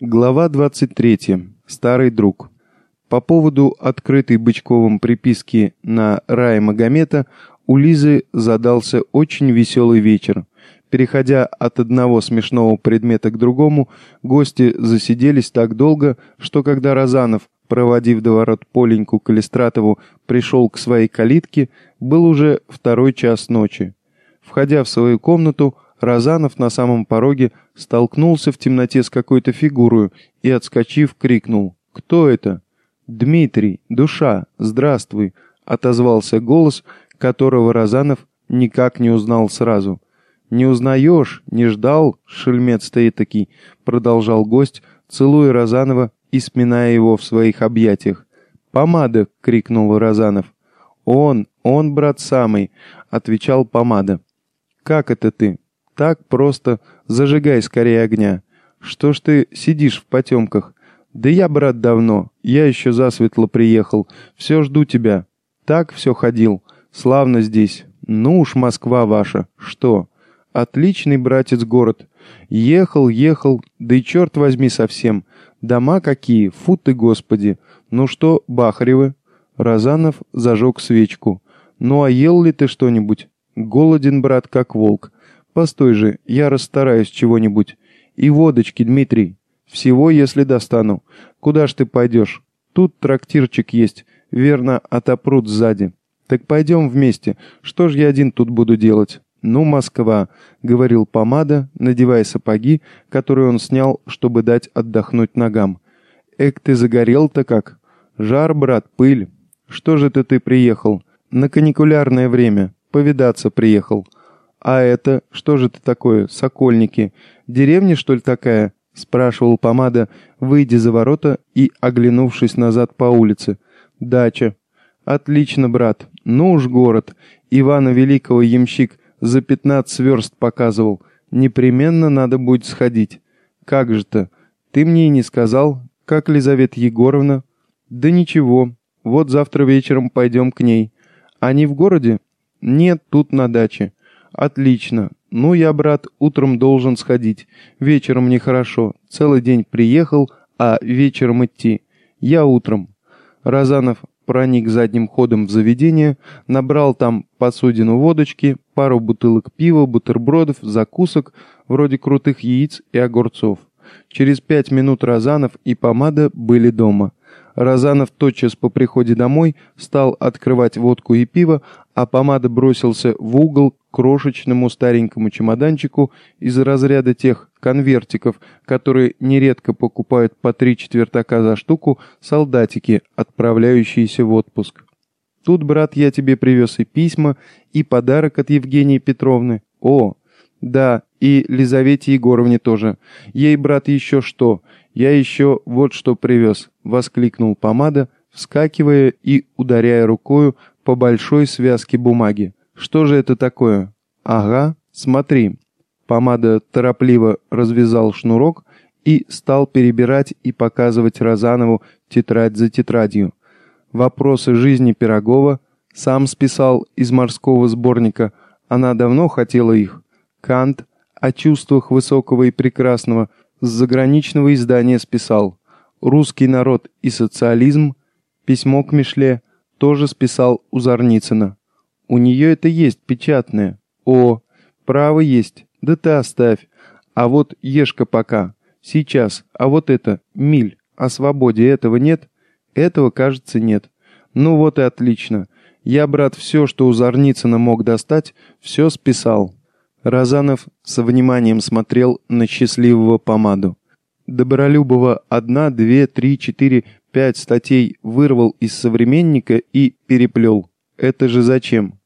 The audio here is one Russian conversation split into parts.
Глава 23. Старый друг. По поводу открытой Бычковым приписки на Рая Магомета у Лизы задался очень веселый вечер. Переходя от одного смешного предмета к другому, гости засиделись так долго, что когда Розанов, проводив до ворот Поленьку Калистратову, пришел к своей калитке, был уже второй час ночи. Входя в свою комнату, Разанов на самом пороге столкнулся в темноте с какой-то фигурой и, отскочив, крикнул «Кто это?» «Дмитрий, душа, здравствуй!» — отозвался голос, которого Разанов никак не узнал сразу. «Не узнаешь, не ждал, шельмец ты этакий», — продолжал гость, целуя Разанова и сминая его в своих объятиях. «Помада!» — крикнул Разанов. «Он, он, брат самый!» — отвечал Помада. «Как это ты? Так просто. Зажигай скорее огня. Что ж ты сидишь в потемках? Да я, брат, давно. Я еще засветло приехал. Все жду тебя. Так все ходил. Славно здесь. Ну уж Москва ваша. Что? Отличный, братец, город. Ехал, ехал, да и черт возьми совсем. Дома какие, фу ты, господи. Ну что, Бахаревы? Разанов зажег свечку. Ну а ел ли ты что-нибудь? Голоден, брат, как волк. «Постой же, я расстараюсь чего-нибудь. И водочки, Дмитрий. Всего, если достану. Куда ж ты пойдешь? Тут трактирчик есть. Верно, отопрут сзади. Так пойдем вместе. Что ж я один тут буду делать?» «Ну, Москва», — говорил помада, надевая сапоги, которые он снял, чтобы дать отдохнуть ногам. «Эк, ты загорел-то как? Жар, брат, пыль. Что же ты ты приехал? На каникулярное время. Повидаться приехал. «А это, что же это такое, сокольники? Деревня, что ли, такая?» — спрашивал помада, выйдя за ворота и оглянувшись назад по улице. «Дача». «Отлично, брат. Ну уж город. Ивана Великого ямщик за пятнадцать верст показывал. Непременно надо будет сходить. Как же-то? Ты мне и не сказал. Как Лизавета Егоровна?» «Да ничего. Вот завтра вечером пойдем к ней. Они в городе?» «Нет, тут на даче». «Отлично. Ну, я, брат, утром должен сходить. Вечером нехорошо. Целый день приехал, а вечером идти. Я утром». Разанов проник задним ходом в заведение, набрал там посудину водочки, пару бутылок пива, бутербродов, закусок, вроде крутых яиц и огурцов. Через пять минут Разанов и Помада были дома. Разанов тотчас по приходе домой стал открывать водку и пиво, а Помада бросился в угол крошечному старенькому чемоданчику из разряда тех конвертиков, которые нередко покупают по три четвертака за штуку солдатики, отправляющиеся в отпуск. Тут, брат, я тебе привез и письма, и подарок от Евгении Петровны. О, да, и Лизавете Егоровне тоже. Ей, брат, еще что? Я еще вот что привез, воскликнул помада, вскакивая и ударяя рукою по большой связке бумаги. Что же это такое? Ага, смотри. Помада торопливо развязал шнурок и стал перебирать и показывать Розанову тетрадь за тетрадью. Вопросы жизни Пирогова сам списал из морского сборника, она давно хотела их. Кант о чувствах высокого и прекрасного с заграничного издания списал. Русский народ и социализм, письмо к Мишле тоже списал у Зарницына. У нее это есть, печатное. О, право есть, да ты оставь. А вот ешка пока, сейчас, а вот это, миль, о свободе этого нет? Этого, кажется, нет. Ну вот и отлично. Я, брат, все, что у Зарницына мог достать, все списал. Разанов со вниманием смотрел на счастливого помаду. Добролюбова одна, две, три, четыре, пять статей вырвал из современника и переплел. Это же зачем?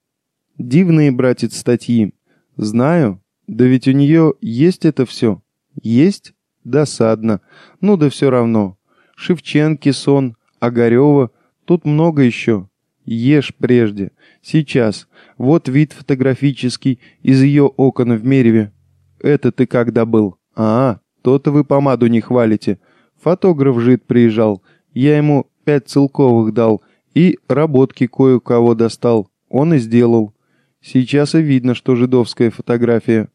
Дивные, братец, статьи. Знаю. Да ведь у нее есть это все. Есть? Досадно. Ну да все равно. Шевченки, сон, Огарева. Тут много еще. Ешь прежде. Сейчас. Вот вид фотографический из ее окон в Мереве. Это ты когда был? А, то-то вы помаду не хвалите. Фотограф жид приезжал. Я ему пять целковых дал и работки кое-кого достал. Он и сделал. Сейчас и видно, что жидовская фотография.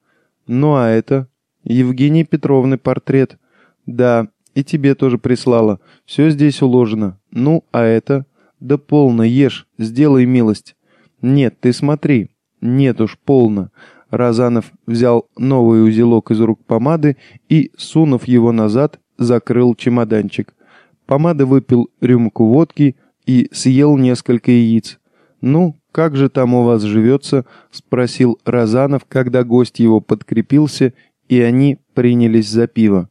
Ну а это? Евгений Петровны портрет. Да, И тебе тоже прислала. Все здесь уложено. Ну, а это? Да полно, ешь, сделай милость. Нет, ты смотри. Нет уж, полно. Разанов взял новый узелок из рук помады и, сунув его назад, закрыл чемоданчик. Помада выпил рюмку водки и съел несколько яиц. «Ну, как же там у вас живется?» — спросил Разанов, когда гость его подкрепился, и они принялись за пиво.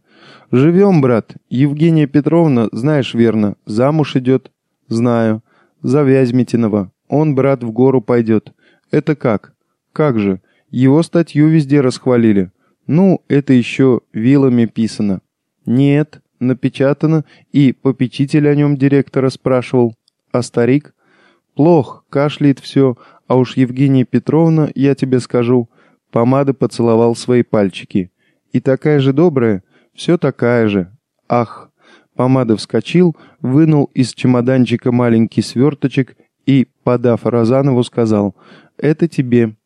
«Живем, брат. Евгения Петровна, знаешь верно, замуж идет». «Знаю. За Вязьмитинова. Он, брат, в гору пойдет. Это как?» «Как же? Его статью везде расхвалили. Ну, это еще вилами писано». «Нет, напечатано, и попечитель о нем директора спрашивал. А старик?» «Плох, кашляет все, а уж Евгения Петровна, я тебе скажу». Помада поцеловал свои пальчики. «И такая же добрая?» Все такая же. Ах. Помада вскочил, вынул из чемоданчика маленький сверточек и, подав Розанову, сказал «Это тебе».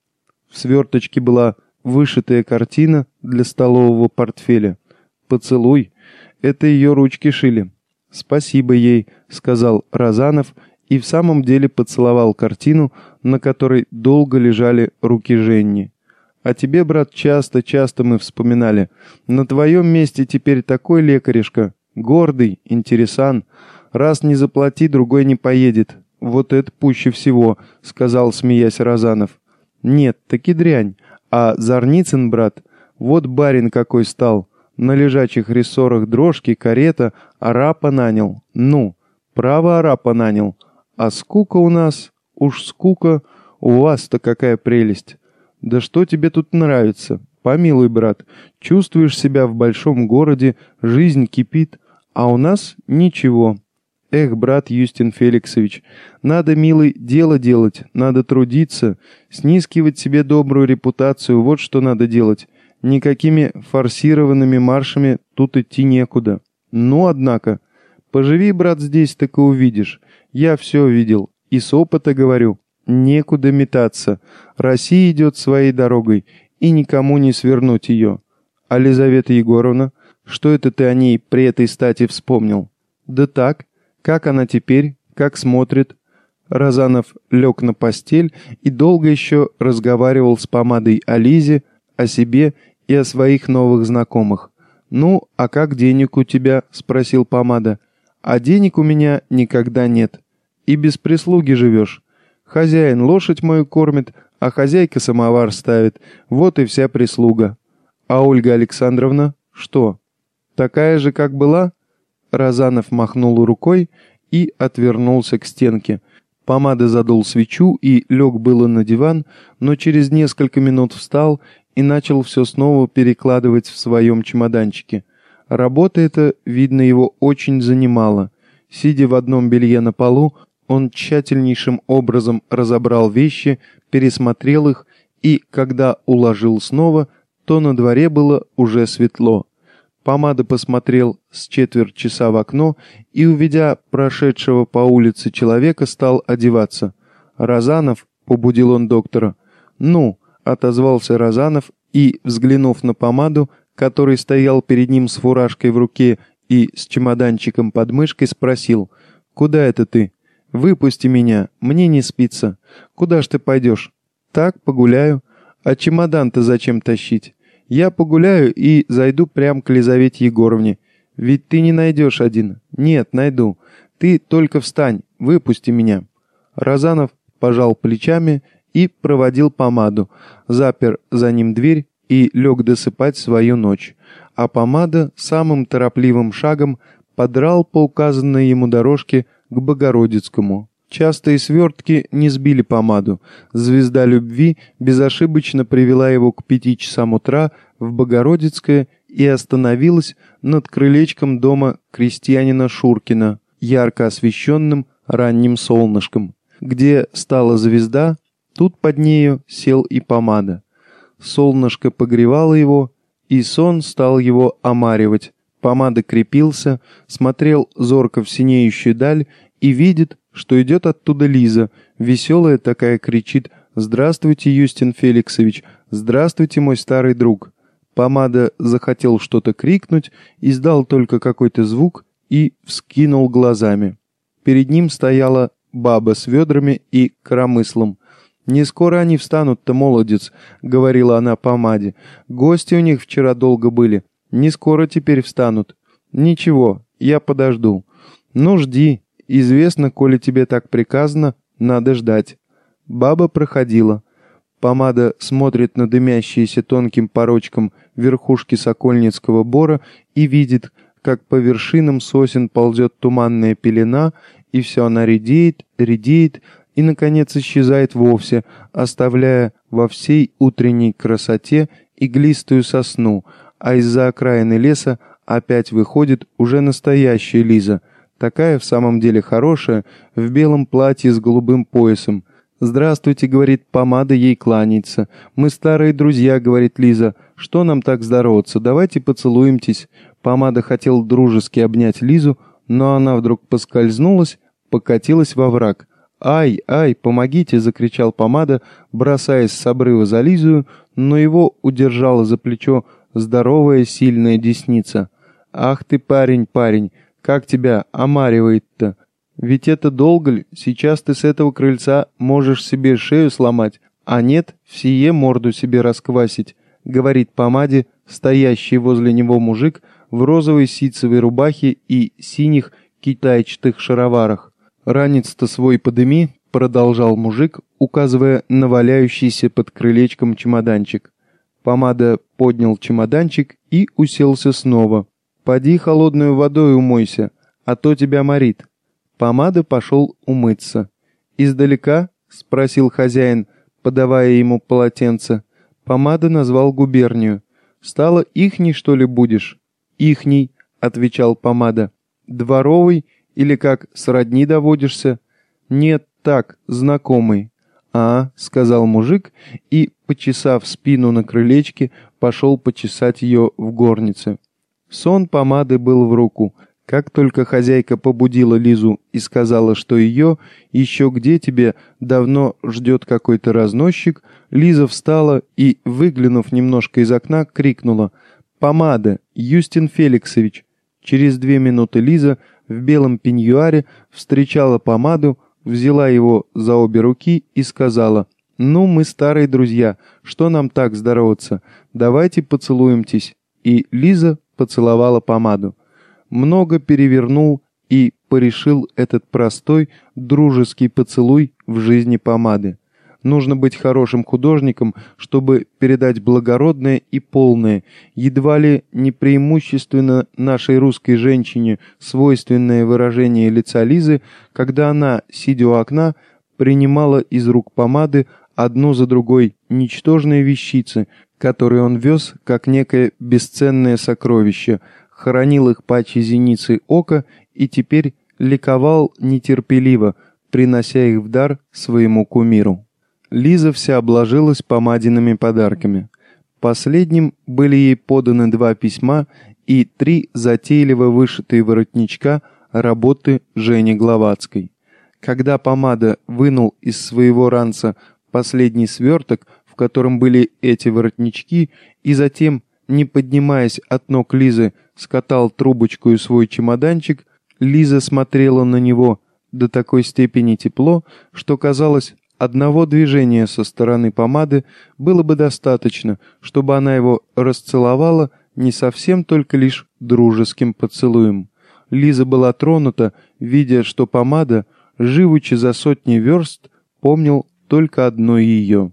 В сверточке была вышитая картина для столового портфеля. «Поцелуй». Это ее ручки шили. «Спасибо ей», — сказал Розанов и в самом деле поцеловал картину, на которой долго лежали руки Женни. А тебе, брат, часто-часто мы вспоминали. На твоем месте теперь такой лекаришка. Гордый, интересан. Раз не заплати, другой не поедет. Вот это пуще всего, сказал, смеясь Розанов. Нет, таки дрянь. А Зарницын, брат, вот барин какой стал. На лежачих рессорах дрожки, карета, арапа нанял. Ну, право арапа нанял. А скука у нас, уж скука, у вас-то какая прелесть. Да что тебе тут нравится? Помилуй, брат, чувствуешь себя в большом городе, жизнь кипит, а у нас ничего. Эх, брат Юстин Феликсович, надо, милый, дело делать, надо трудиться, снискивать себе добрую репутацию, вот что надо делать. Никакими форсированными маршами тут идти некуда. Ну, однако, поживи, брат, здесь, так и увидишь. Я все видел, и с опыта говорю. Некуда метаться. Россия идет своей дорогой, и никому не свернуть ее. А Лизавета Егоровна, что это ты о ней при этой стати вспомнил? Да так. Как она теперь? Как смотрит? Разанов лег на постель и долго еще разговаривал с помадой о Лизе, о себе и о своих новых знакомых. «Ну, а как денег у тебя?» — спросил помада. «А денег у меня никогда нет. И без прислуги живешь. Хозяин лошадь мою кормит, а хозяйка самовар ставит. Вот и вся прислуга. А Ольга Александровна? Что? Такая же, как была? Разанов махнул рукой и отвернулся к стенке. Помада задул свечу и лег было на диван, но через несколько минут встал и начал все снова перекладывать в своем чемоданчике. Работа эта, видно, его очень занимала. Сидя в одном белье на полу, он тщательнейшим образом разобрал вещи, пересмотрел их, и, когда уложил снова, то на дворе было уже светло. Помада посмотрел с четверть часа в окно и, увидя прошедшего по улице человека, стал одеваться. «Розанов», — побудил он доктора. «Ну», — отозвался Розанов и, взглянув на помаду, который стоял перед ним с фуражкой в руке и с чемоданчиком под мышкой, спросил, «Куда это ты?» «Выпусти меня, мне не спится. Куда ж ты пойдешь?» «Так, погуляю. А чемодан-то зачем тащить? Я погуляю и зайду прямо к Лизавете Егоровне. Ведь ты не найдешь один. Нет, найду. Ты только встань, выпусти меня». Розанов пожал плечами и проводил помаду, запер за ним дверь и лег досыпать свою ночь. А помада самым торопливым шагом подрал по указанной ему дорожке к Богородицкому. Частые свертки не сбили помаду. Звезда любви безошибочно привела его к пяти часам утра в Богородицкое и остановилась над крылечком дома крестьянина Шуркина, ярко освещенным ранним солнышком. Где стала звезда, тут под нею сел и помада. Солнышко погревало его, и сон стал его омаривать, Помада крепился, смотрел зорко в синеющую даль и видит, что идет оттуда Лиза, веселая такая кричит «Здравствуйте, Юстин Феликсович! Здравствуйте, мой старый друг!» Помада захотел что-то крикнуть, издал только какой-то звук и вскинул глазами. Перед ним стояла баба с ведрами и коромыслом. «Не скоро они встанут-то, молодец», — говорила она помаде. «Гости у них вчера долго были. Не скоро теперь встанут. Ничего, я подожду. Ну, жди. Известно, коли тебе так приказано, надо ждать». Баба проходила. Помада смотрит на дымящиеся тонким порочком верхушки сокольницкого бора и видит, как по вершинам сосен ползет туманная пелена, и все она редеет, редеет и, наконец, исчезает вовсе, оставляя во всей утренней красоте иглистую сосну, а из-за окраины леса опять выходит уже настоящая Лиза, такая в самом деле хорошая, в белом платье с голубым поясом, «Здравствуйте», — говорит, помада ей кланяется. «Мы старые друзья», — говорит Лиза. «Что нам так здороваться? Давайте поцелуемтесь». Помада хотел дружески обнять Лизу, но она вдруг поскользнулась, покатилась во враг. «Ай, ай, помогите!» — закричал помада, бросаясь с обрыва за Лизу, но его удержала за плечо здоровая сильная десница. «Ах ты, парень, парень, как тебя омаривает-то!» Ведь это долго ли? Сейчас ты с этого крыльца можешь себе шею сломать, а нет, в сие морду себе расквасить», — говорит помаде стоящий возле него мужик в розовой ситцевой рубахе и синих китайчатых шароварах. «Ранец-то свой подыми», — продолжал мужик, указывая на валяющийся под крылечком чемоданчик. Помада поднял чемоданчик и уселся снова. «Поди холодную водой умойся, а то тебя морит». Помада пошел умыться. «Издалека?» — спросил хозяин, подавая ему полотенце. Помада назвал губернию. «Стало ихней, что ли, будешь?» «Ихней», — отвечал Помада. «Дворовый или как, сродни доводишься?» «Нет, так, знакомый». «А», — сказал мужик и, почесав спину на крылечке, пошел почесать ее в горнице. Сон помады был в руку, как только хозяйка побудила Лизу и сказала, что ее еще где тебе давно ждет какой-то разносчик, Лиза встала и, выглянув немножко из окна, крикнула «Помада! Юстин Феликсович!» Через две минуты Лиза в белом пеньюаре встречала помаду, взяла его за обе руки и сказала «Ну, мы старые друзья, что нам так здороваться? Давайте поцелуемтесь». И Лиза поцеловала помаду много перевернул и порешил этот простой, дружеский поцелуй в жизни помады. Нужно быть хорошим художником, чтобы передать благородное и полное, едва ли не преимущественно нашей русской женщине свойственное выражение лица Лизы, когда она, сидя у окна, принимала из рук помады одну за другой ничтожные вещицы, которые он вез как некое бесценное сокровище, хоронил их паче зеницы ока и теперь ликовал нетерпеливо, принося их в дар своему кумиру. Лиза вся обложилась помадиными подарками. Последним были ей поданы два письма и три затейливо вышитые воротничка работы Жени Гловацкой. Когда помада вынул из своего ранца последний сверток, в котором были эти воротнички, и затем, не поднимаясь от ног Лизы, скатал трубочку и свой чемоданчик, Лиза смотрела на него до такой степени тепло, что казалось, одного движения со стороны помады было бы достаточно, чтобы она его расцеловала не совсем только лишь дружеским поцелуем. Лиза была тронута, видя, что помада, живучи за сотни верст, помнил только одно ее.